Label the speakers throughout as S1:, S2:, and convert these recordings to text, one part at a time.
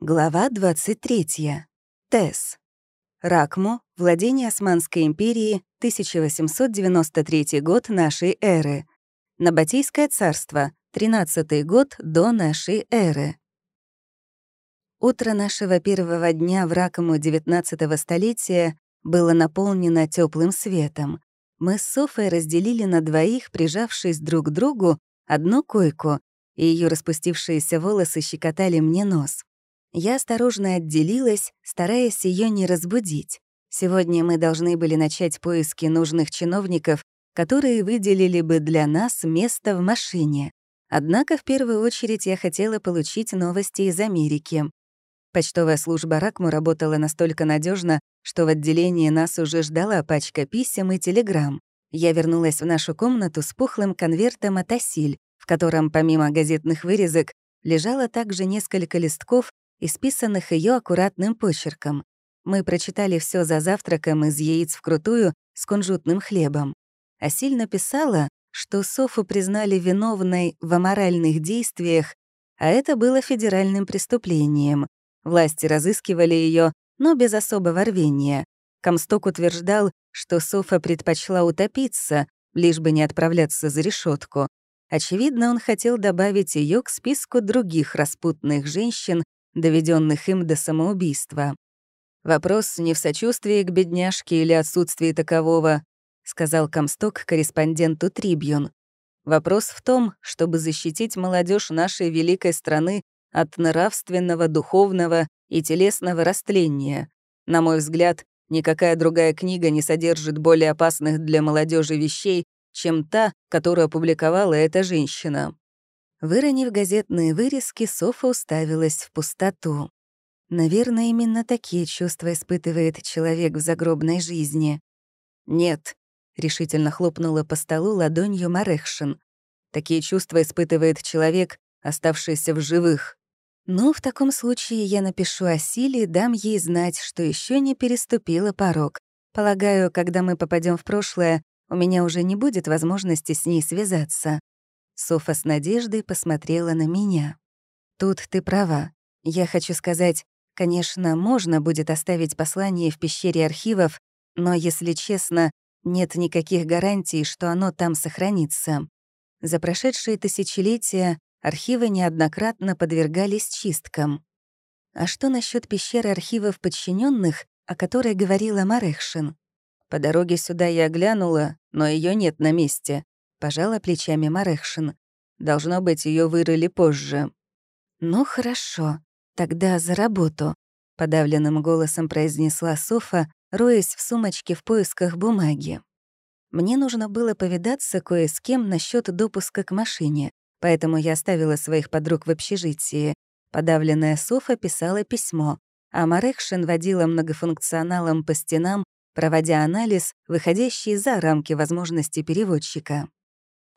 S1: Глава 23. Тесс. Ракму, владение Османской империи, 1893 год нашей эры. Набатейское царство, 13 год до нашей эры. Утро нашего первого дня в Ракму 19-го столетия было наполнено теплым светом. Мы с Софой разделили на двоих, прижавшись друг к другу, одну койку, и ее распустившиеся волосы щекотали мне нос. Я осторожно отделилась, стараясь ее не разбудить. Сегодня мы должны были начать поиски нужных чиновников, которые выделили бы для нас место в машине. Однако в первую очередь я хотела получить новости из Америки. Почтовая служба Ракму работала настолько надежно, что в отделении нас уже ждала пачка писем и телеграмм. Я вернулась в нашу комнату с пухлым конвертом от Асиль, в котором помимо газетных вырезок лежало также несколько листков исписанных ее аккуратным почерком. Мы прочитали все за завтраком из яиц вкрутую с кунжутным хлебом. А сильно писала, что Софу признали виновной в аморальных действиях, а это было федеральным преступлением. Власти разыскивали ее, но без особого рвения. Комсток утверждал, что Софа предпочла утопиться, лишь бы не отправляться за решетку. Очевидно, он хотел добавить ее к списку других распутных женщин, доведенных им до самоубийства. «Вопрос не в сочувствии к бедняжке или отсутствии такового», сказал Комсток корреспонденту Трибьюн. «Вопрос в том, чтобы защитить молодежь нашей великой страны от нравственного, духовного и телесного растления. На мой взгляд, никакая другая книга не содержит более опасных для молодежи вещей, чем та, которую опубликовала эта женщина. Выронив газетные вырезки, Софа уставилась в пустоту. Наверное, именно такие чувства испытывает человек в загробной жизни. «Нет», — решительно хлопнула по столу ладонью Марехшин. «Такие чувства испытывает человек, оставшийся в живых». «Ну, в таком случае я напишу о силе и дам ей знать, что еще не переступила порог. Полагаю, когда мы попадем в прошлое, у меня уже не будет возможности с ней связаться. Софа с надеждой посмотрела на меня. «Тут ты права. Я хочу сказать, конечно, можно будет оставить послание в пещере архивов, но, если честно, нет никаких гарантий, что оно там сохранится. За прошедшие тысячелетия архивы неоднократно подвергались чисткам. А что насчет пещеры архивов подчиненных, о которой говорила Марехшин? По дороге сюда я глянула, но ее нет на месте. Пожала плечами Марехшин. Должно быть, ее вырыли позже. Ну хорошо, тогда за работу, подавленным голосом произнесла Софа, роясь в сумочке в поисках бумаги. Мне нужно было повидаться кое с кем насчет допуска к машине, поэтому я оставила своих подруг в общежитии. Подавленная Софа писала письмо, а Марекшин водила многофункционалом по стенам, проводя анализ, выходящий за рамки возможностей переводчика.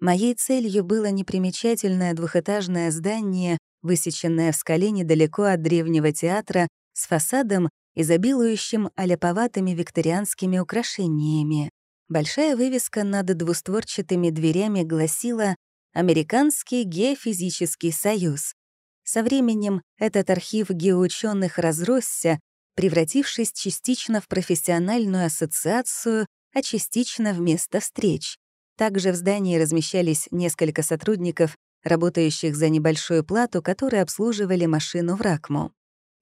S1: Моей целью было непримечательное двухэтажное здание, высеченное в скале недалеко от древнего театра, с фасадом, изобилующим аляповатыми викторианскими украшениями. Большая вывеска над двустворчатыми дверями гласила «Американский геофизический союз». Со временем этот архив геоученых разросся, превратившись частично в профессиональную ассоциацию, а частично в место встреч. Также в здании размещались несколько сотрудников, работающих за небольшую плату, которые обслуживали машину в Ракму.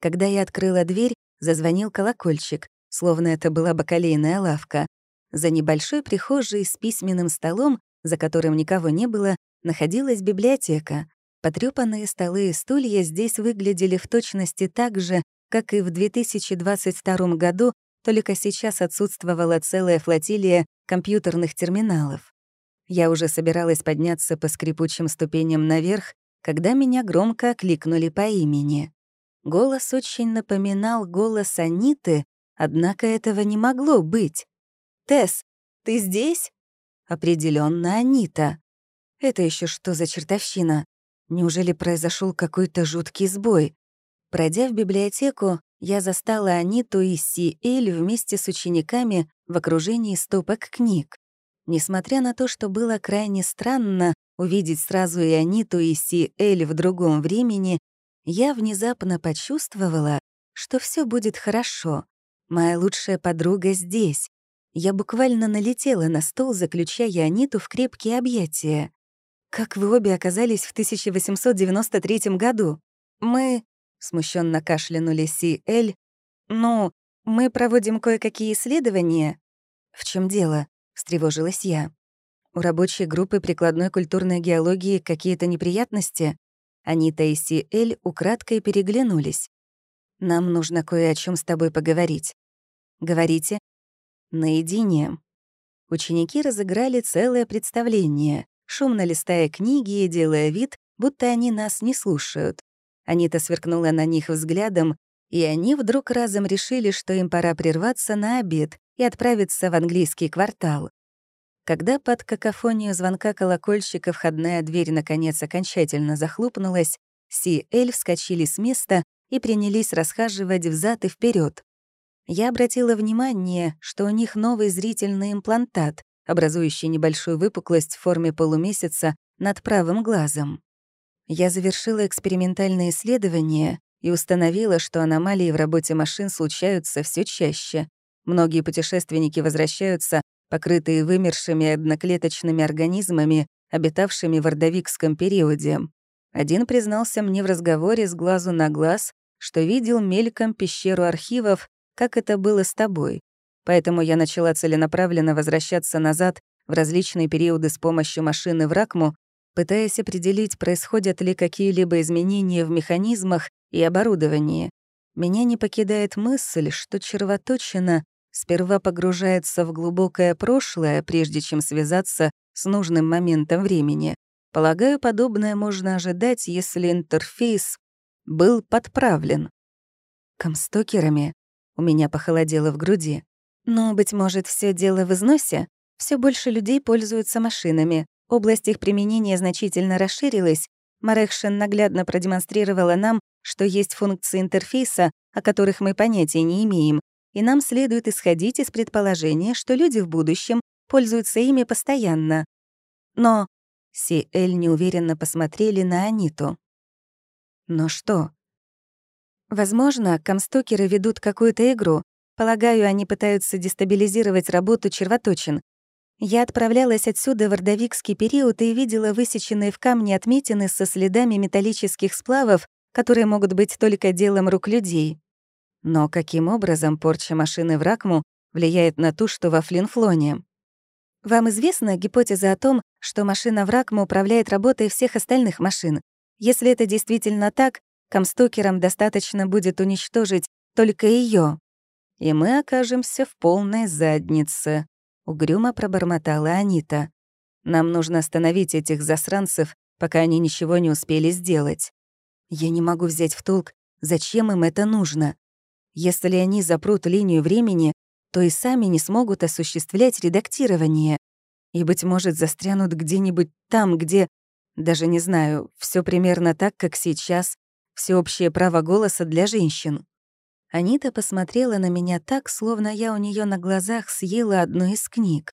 S1: Когда я открыла дверь, зазвонил колокольчик, словно это была бакалейная лавка. За небольшой прихожей с письменным столом, за которым никого не было, находилась библиотека. Потрёпанные столы и стулья здесь выглядели в точности так же, как и в 2022 году, только сейчас отсутствовала целая флотилия компьютерных терминалов. Я уже собиралась подняться по скрипучим ступеням наверх, когда меня громко окликнули по имени. Голос очень напоминал голос Аниты, однако этого не могло быть. «Тесс, ты здесь?» Определенно Анита. Это еще что за чертовщина? Неужели произошел какой-то жуткий сбой? Пройдя в библиотеку, я застала Аниту и Си Эль вместе с учениками в окружении стопок книг. Несмотря на то, что было крайне странно увидеть сразу и Аниту, и Си Эль в другом времени, я внезапно почувствовала, что все будет хорошо. Моя лучшая подруга здесь. Я буквально налетела на стол, заключая Аниту в крепкие объятия. «Как вы обе оказались в 1893 году?» «Мы...» — смущенно кашлянули Си Эль. «Ну, мы проводим кое-какие исследования». «В чем дело?» — встревожилась я. «У рабочей группы прикладной культурной геологии какие-то неприятности?» Анита и Си Эль украдкой переглянулись. «Нам нужно кое о чем с тобой поговорить». «Говорите?» «Наедине». Ученики разыграли целое представление, шумно листая книги и делая вид, будто они нас не слушают. Анита сверкнула на них взглядом, и они вдруг разом решили, что им пора прерваться на обед и отправиться в английский квартал. Когда под какофонию звонка колокольчика входная дверь наконец окончательно захлопнулась, Си Эль вскочили с места и принялись расхаживать взад и вперед. Я обратила внимание, что у них новый зрительный имплантат, образующий небольшую выпуклость в форме полумесяца над правым глазом. Я завершила экспериментальное исследование и установила, что аномалии в работе машин случаются все чаще. Многие путешественники возвращаются, покрытые вымершими одноклеточными организмами, обитавшими в ордовикском периоде. Один признался мне в разговоре с глазу на глаз, что видел мельком пещеру архивов, как это было с тобой. Поэтому я начала целенаправленно возвращаться назад в различные периоды с помощью машины в Ракму, пытаясь определить, происходят ли какие-либо изменения в механизмах и оборудовании. Меня не покидает мысль, что червоточина сперва погружается в глубокое прошлое, прежде чем связаться с нужным моментом времени. Полагаю, подобное можно ожидать, если интерфейс был подправлен. Комстокерами у меня похолодело в груди. Но, быть может, все дело в износе? Все больше людей пользуются машинами, Область их применения значительно расширилась. Марекшин наглядно продемонстрировала нам, что есть функции интерфейса, о которых мы понятия не имеем, и нам следует исходить из предположения, что люди в будущем пользуются ими постоянно. Но Си Эль неуверенно посмотрели на Аниту. Но что? Возможно, комстокеры ведут какую-то игру. Полагаю, они пытаются дестабилизировать работу червоточин. Я отправлялась отсюда в ордовикский период и видела высеченные в камне отметины со следами металлических сплавов, которые могут быть только делом рук людей. Но каким образом порча машины в Ракму влияет на ту, что во Флинфлоне? Вам известна гипотеза о том, что машина в Ракму управляет работой всех остальных машин? Если это действительно так, комстокерам достаточно будет уничтожить только ее, и мы окажемся в полной заднице. Угрюмо пробормотала Анита. «Нам нужно остановить этих засранцев, пока они ничего не успели сделать. Я не могу взять в толк, зачем им это нужно. Если они запрут линию времени, то и сами не смогут осуществлять редактирование. И, быть может, застрянут где-нибудь там, где... Даже не знаю, все примерно так, как сейчас. Всеобщее право голоса для женщин. Анита посмотрела на меня так, словно я у нее на глазах съела одну из книг.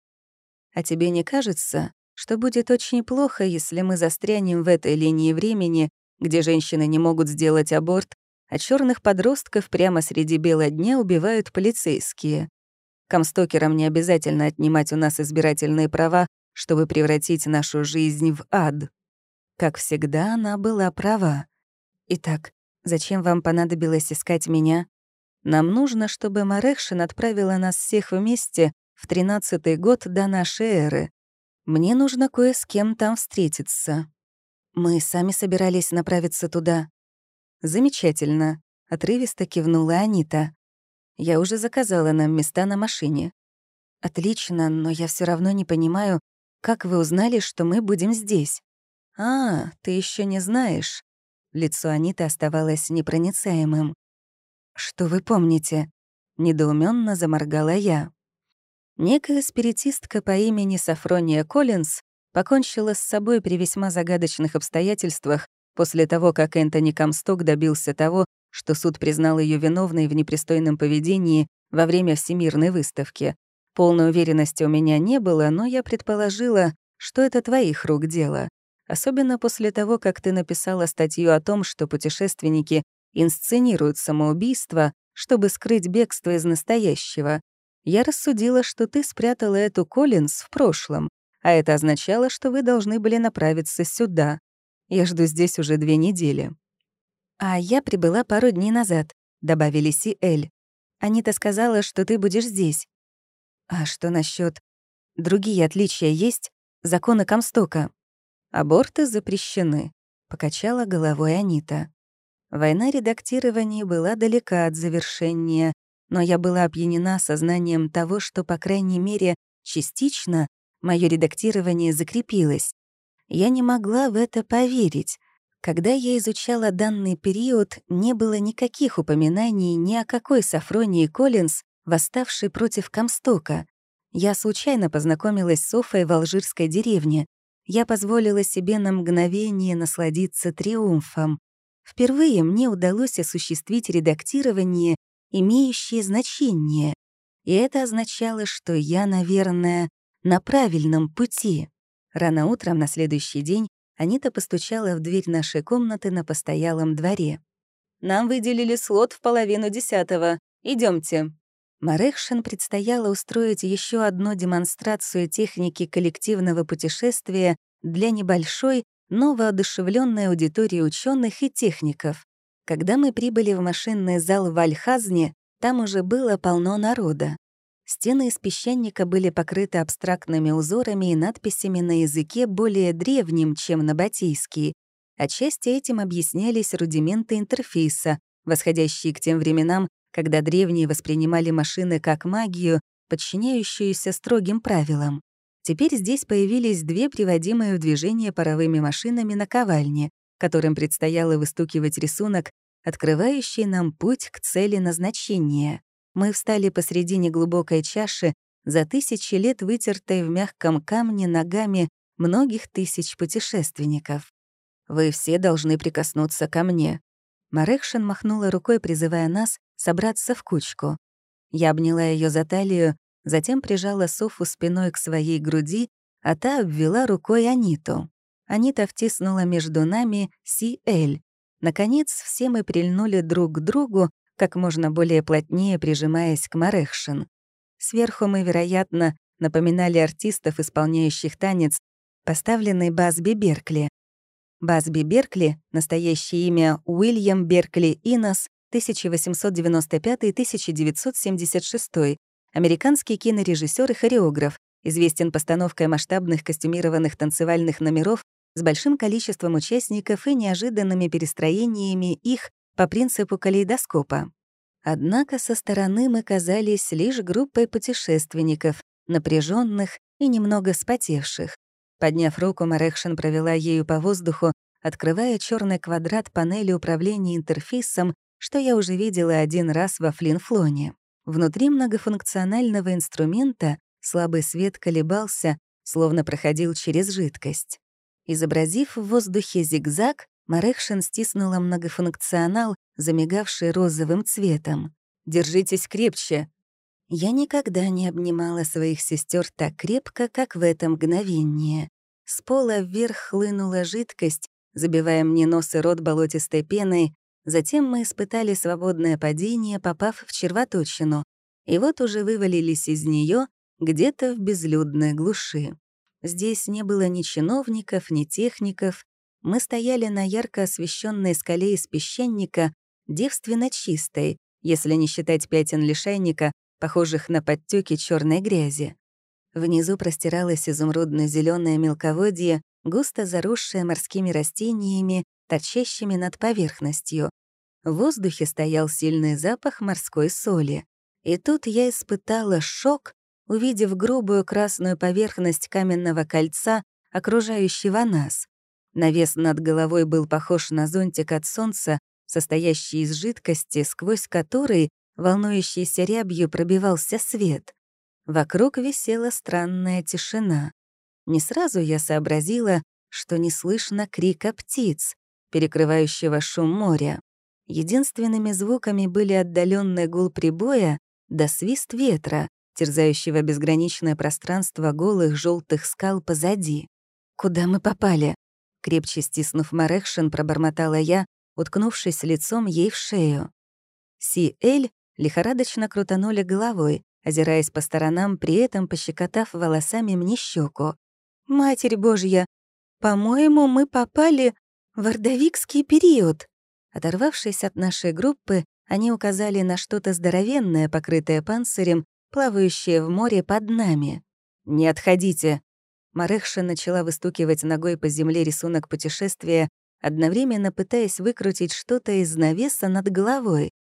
S1: «А тебе не кажется, что будет очень плохо, если мы застрянем в этой линии времени, где женщины не могут сделать аборт, а черных подростков прямо среди бела дня убивают полицейские? Комстокерам не обязательно отнимать у нас избирательные права, чтобы превратить нашу жизнь в ад». Как всегда, она была права. Итак, зачем вам понадобилось искать меня? Нам нужно, чтобы Марекшин отправила нас всех вместе в тринадцатый год до нашей эры. Мне нужно кое с кем там встретиться. Мы сами собирались направиться туда. Замечательно, отрывисто кивнула Анита. Я уже заказала нам места на машине. Отлично, но я все равно не понимаю, как вы узнали, что мы будем здесь? А, ты еще не знаешь. Лицо Аниты оставалось непроницаемым. «Что вы помните?» — недоуменно заморгала я. Некая спиритистка по имени Сафрония Коллинз покончила с собой при весьма загадочных обстоятельствах после того, как Энтони Камсток добился того, что суд признал ее виновной в непристойном поведении во время Всемирной выставки. Полной уверенности у меня не было, но я предположила, что это твоих рук дело. особенно после того, как ты написала статью о том, что путешественники инсценируют самоубийство, чтобы скрыть бегство из настоящего. Я рассудила, что ты спрятала эту Коллинз в прошлом, а это означало, что вы должны были направиться сюда. Я жду здесь уже две недели». «А я прибыла пару дней назад», — добавили Си Эль. «Анита сказала, что ты будешь здесь». «А что насчет Другие отличия есть? Законы Комстока?» «Аборты запрещены», — покачала головой Анита. Война редактирования была далека от завершения, но я была опьянена сознанием того, что, по крайней мере, частично мое редактирование закрепилось. Я не могла в это поверить. Когда я изучала данный период, не было никаких упоминаний ни о какой Сафронии Коллинз, восставшей против Комстока. Я случайно познакомилась с Софой в алжирской деревне. Я позволила себе на мгновение насладиться триумфом. Впервые мне удалось осуществить редактирование, имеющее значение. И это означало, что я, наверное, на правильном пути. Рано утром на следующий день Анита постучала в дверь нашей комнаты на постоялом дворе. «Нам выделили слот в половину десятого. Идемте. Марекшин предстояло устроить еще одну демонстрацию техники коллективного путешествия для небольшой, но воодушевленной аудитории ученых и техников. Когда мы прибыли в машинный зал в Альхазне, там уже было полно народа. Стены из песчаника были покрыты абстрактными узорами и надписями на языке более древним, чем на батийский. Отчасти этим объяснялись рудименты интерфейса, восходящие к тем временам, когда древние воспринимали машины как магию, подчиняющуюся строгим правилам. Теперь здесь появились две приводимые в движение паровыми машинами на ковальне, которым предстояло выстукивать рисунок, открывающий нам путь к цели назначения. Мы встали посредине глубокой чаши, за тысячи лет вытертой в мягком камне ногами многих тысяч путешественников. «Вы все должны прикоснуться ко мне». Марекшин махнула рукой, призывая нас собраться в кучку. Я обняла ее за талию, затем прижала Софу спиной к своей груди, а та обвела рукой Аниту. Анита втиснула между нами Си-Эль. Наконец, все мы прильнули друг к другу, как можно более плотнее прижимаясь к Марехшин. Сверху мы, вероятно, напоминали артистов, исполняющих танец, поставленный Басби Беркли. Басби Беркли, настоящее имя Уильям Беркли Инос, 1895-1976, американский кинорежиссер и хореограф, известен постановкой масштабных костюмированных танцевальных номеров с большим количеством участников и неожиданными перестроениями их по принципу калейдоскопа. Однако со стороны мы казались лишь группой путешественников, напряженных и немного спотевших. Подняв руку, Марекшин провела ею по воздуху, открывая черный квадрат панели управления интерфейсом что я уже видела один раз во Флинфлоне. Внутри многофункционального инструмента слабый свет колебался, словно проходил через жидкость. Изобразив в воздухе зигзаг, Марекшин стиснула многофункционал, замигавший розовым цветом. «Держитесь крепче!» Я никогда не обнимала своих сестер так крепко, как в это мгновение. С пола вверх хлынула жидкость, забивая мне нос и рот болотистой пеной, Затем мы испытали свободное падение, попав в червоточину, и вот уже вывалились из нее где-то в безлюдной глуши. Здесь не было ни чиновников, ни техников. Мы стояли на ярко освещенной скале из песчаника, девственно чистой, если не считать пятен лишайника, похожих на подтеки черной грязи. Внизу простиралось изумрудно зеленое мелководье, густо заросшее морскими растениями торчащими над поверхностью. В воздухе стоял сильный запах морской соли. И тут я испытала шок, увидев грубую красную поверхность каменного кольца, окружающего нас. Навес над головой был похож на зонтик от солнца, состоящий из жидкости, сквозь который, волнующейся рябью, пробивался свет. Вокруг висела странная тишина. Не сразу я сообразила, что не слышно крика птиц перекрывающего шум моря. Единственными звуками были отдаленный гул прибоя да свист ветра, терзающего безграничное пространство голых желтых скал позади. Куда мы попали? Крепче стиснув Марекшин, пробормотала я, уткнувшись лицом ей в шею. Си-Эль лихорадочно крутанули головой, озираясь по сторонам, при этом пощекотав волосами мне щеку. «Матерь Божья, по-моему, мы попали в ордовикский период». Оторвавшись от нашей группы, они указали на что-то здоровенное, покрытое панцирем, плавающее в море под нами. «Не отходите!» Марехша начала выстукивать ногой по земле рисунок путешествия, одновременно пытаясь выкрутить что-то из навеса над головой.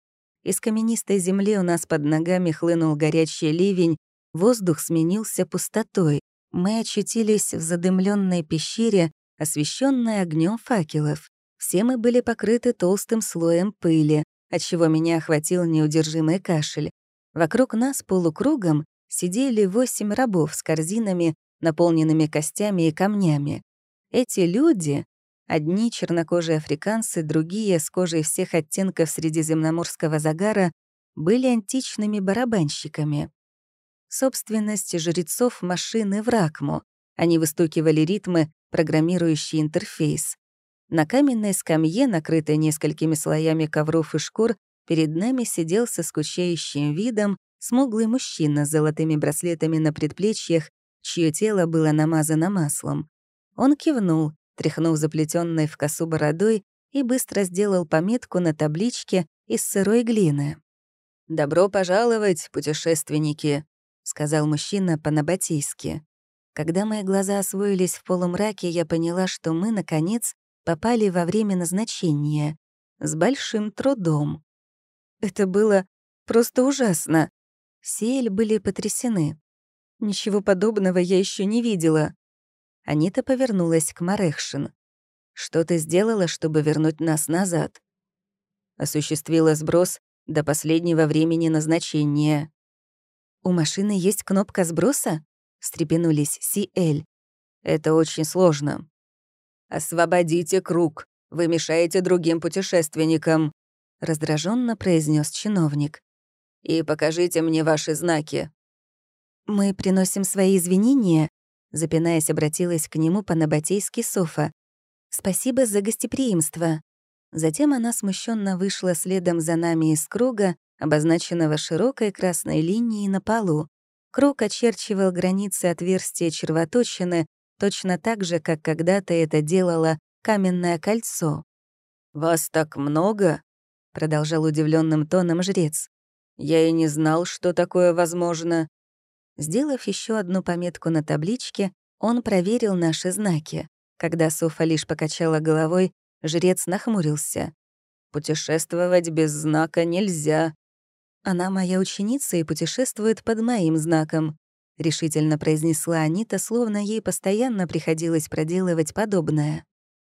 S1: Из каменистой земли у нас под ногами хлынул горячий ливень, воздух сменился пустотой. Мы очутились в задымленной пещере, освещенной огнем факелов. Все мы были покрыты толстым слоем пыли, отчего меня охватил неудержимый кашель. Вокруг нас полукругом сидели восемь рабов с корзинами, наполненными костями и камнями. Эти люди, одни чернокожие африканцы, другие с кожей всех оттенков средиземноморского загара, были античными барабанщиками. Собственность жрецов машины в Ракму. Они выстукивали ритмы, программирующий интерфейс. На каменной скамье, накрытой несколькими слоями ковров и шкур, перед нами сидел со скучающим видом смуглый мужчина с золотыми браслетами на предплечьях, чье тело было намазано маслом. Он кивнул, тряхнув заплетенной в косу бородой, и быстро сделал пометку на табличке из сырой глины. «Добро пожаловать, путешественники», — сказал мужчина по-набатейски. Когда мои глаза освоились в полумраке, я поняла, что мы, наконец, попали во время назначения. С большим трудом. Это было просто ужасно. Все были потрясены. Ничего подобного я еще не видела. Анита повернулась к Марехшин. «Что ты сделала, чтобы вернуть нас назад?» Осуществила сброс до последнего времени назначения. «У машины есть кнопка сброса?» — встрепенулись Си-Эль. «Это очень сложно. «Освободите круг! Вы мешаете другим путешественникам!» — раздраженно произнес чиновник. «И покажите мне ваши знаки». «Мы приносим свои извинения», — запинаясь, обратилась к нему по-набатейски Софа. «Спасибо за гостеприимство». Затем она смущенно вышла следом за нами из круга, обозначенного широкой красной линией на полу. Круг очерчивал границы отверстия червоточины, точно так же, как когда-то это делало каменное кольцо. «Вас так много?» — продолжал удивленным тоном жрец. «Я и не знал, что такое возможно». Сделав еще одну пометку на табличке, он проверил наши знаки. Когда Софа лишь покачала головой, жрец нахмурился. «Путешествовать без знака нельзя». «Она моя ученица и путешествует под моим знаком», — решительно произнесла Анита, словно ей постоянно приходилось проделывать подобное.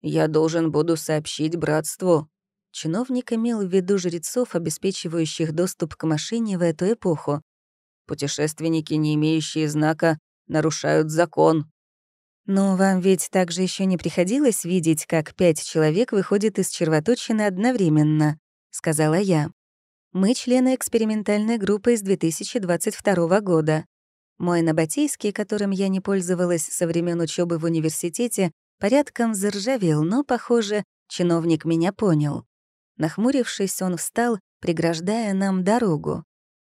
S1: «Я должен буду сообщить братству». Чиновник имел в виду жрецов, обеспечивающих доступ к машине в эту эпоху. «Путешественники, не имеющие знака, нарушают закон». «Но вам ведь также еще не приходилось видеть, как пять человек выходит из червоточины одновременно», — сказала я. «Мы члены экспериментальной группы из 2022 года. Мой набатейский, которым я не пользовалась со времен учебы в университете, порядком заржавел, но, похоже, чиновник меня понял. Нахмурившись, он встал, преграждая нам дорогу.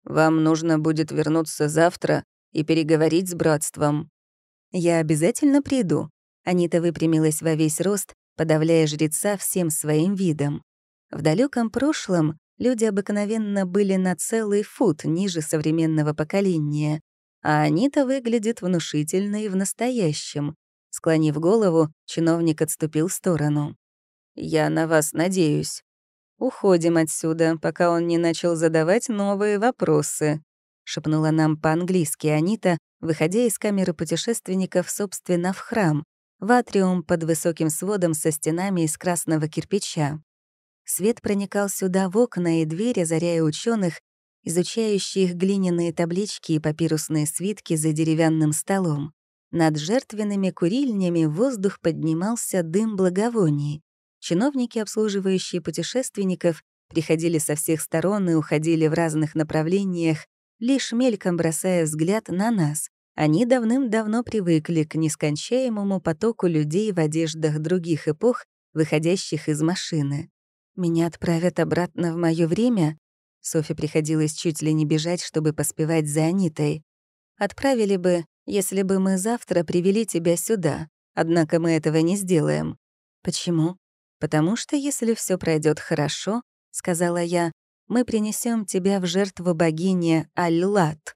S1: «Вам нужно будет вернуться завтра и переговорить с братством». «Я обязательно приду». Анита выпрямилась во весь рост, подавляя жреца всем своим видом. В далеком прошлом люди обыкновенно были на целый фут ниже современного поколения, а Анита выглядит внушительно и в настоящем. Склонив голову, чиновник отступил в сторону. «Я на вас надеюсь. Уходим отсюда, пока он не начал задавать новые вопросы», — шепнула нам по-английски Анита, выходя из камеры путешественников, собственно, в храм, в атриум под высоким сводом со стенами из красного кирпича. Свет проникал сюда в окна и двери, озаряя ученых, изучающих глиняные таблички и папирусные свитки за деревянным столом. Над жертвенными курильнями воздух поднимался дым благовоний. Чиновники, обслуживающие путешественников, приходили со всех сторон и уходили в разных направлениях, лишь мельком бросая взгляд на нас, Они давным-давно привыкли к нескончаемому потоку людей в одеждах других эпох, выходящих из машины. Меня отправят обратно в мое время? Софи приходилось чуть ли не бежать, чтобы поспевать за Анитой. Отправили бы, если бы мы завтра привели тебя сюда. Однако мы этого не сделаем. Почему? Потому что если все пройдет хорошо, сказала я, мы принесем тебя в жертву богине Аллат.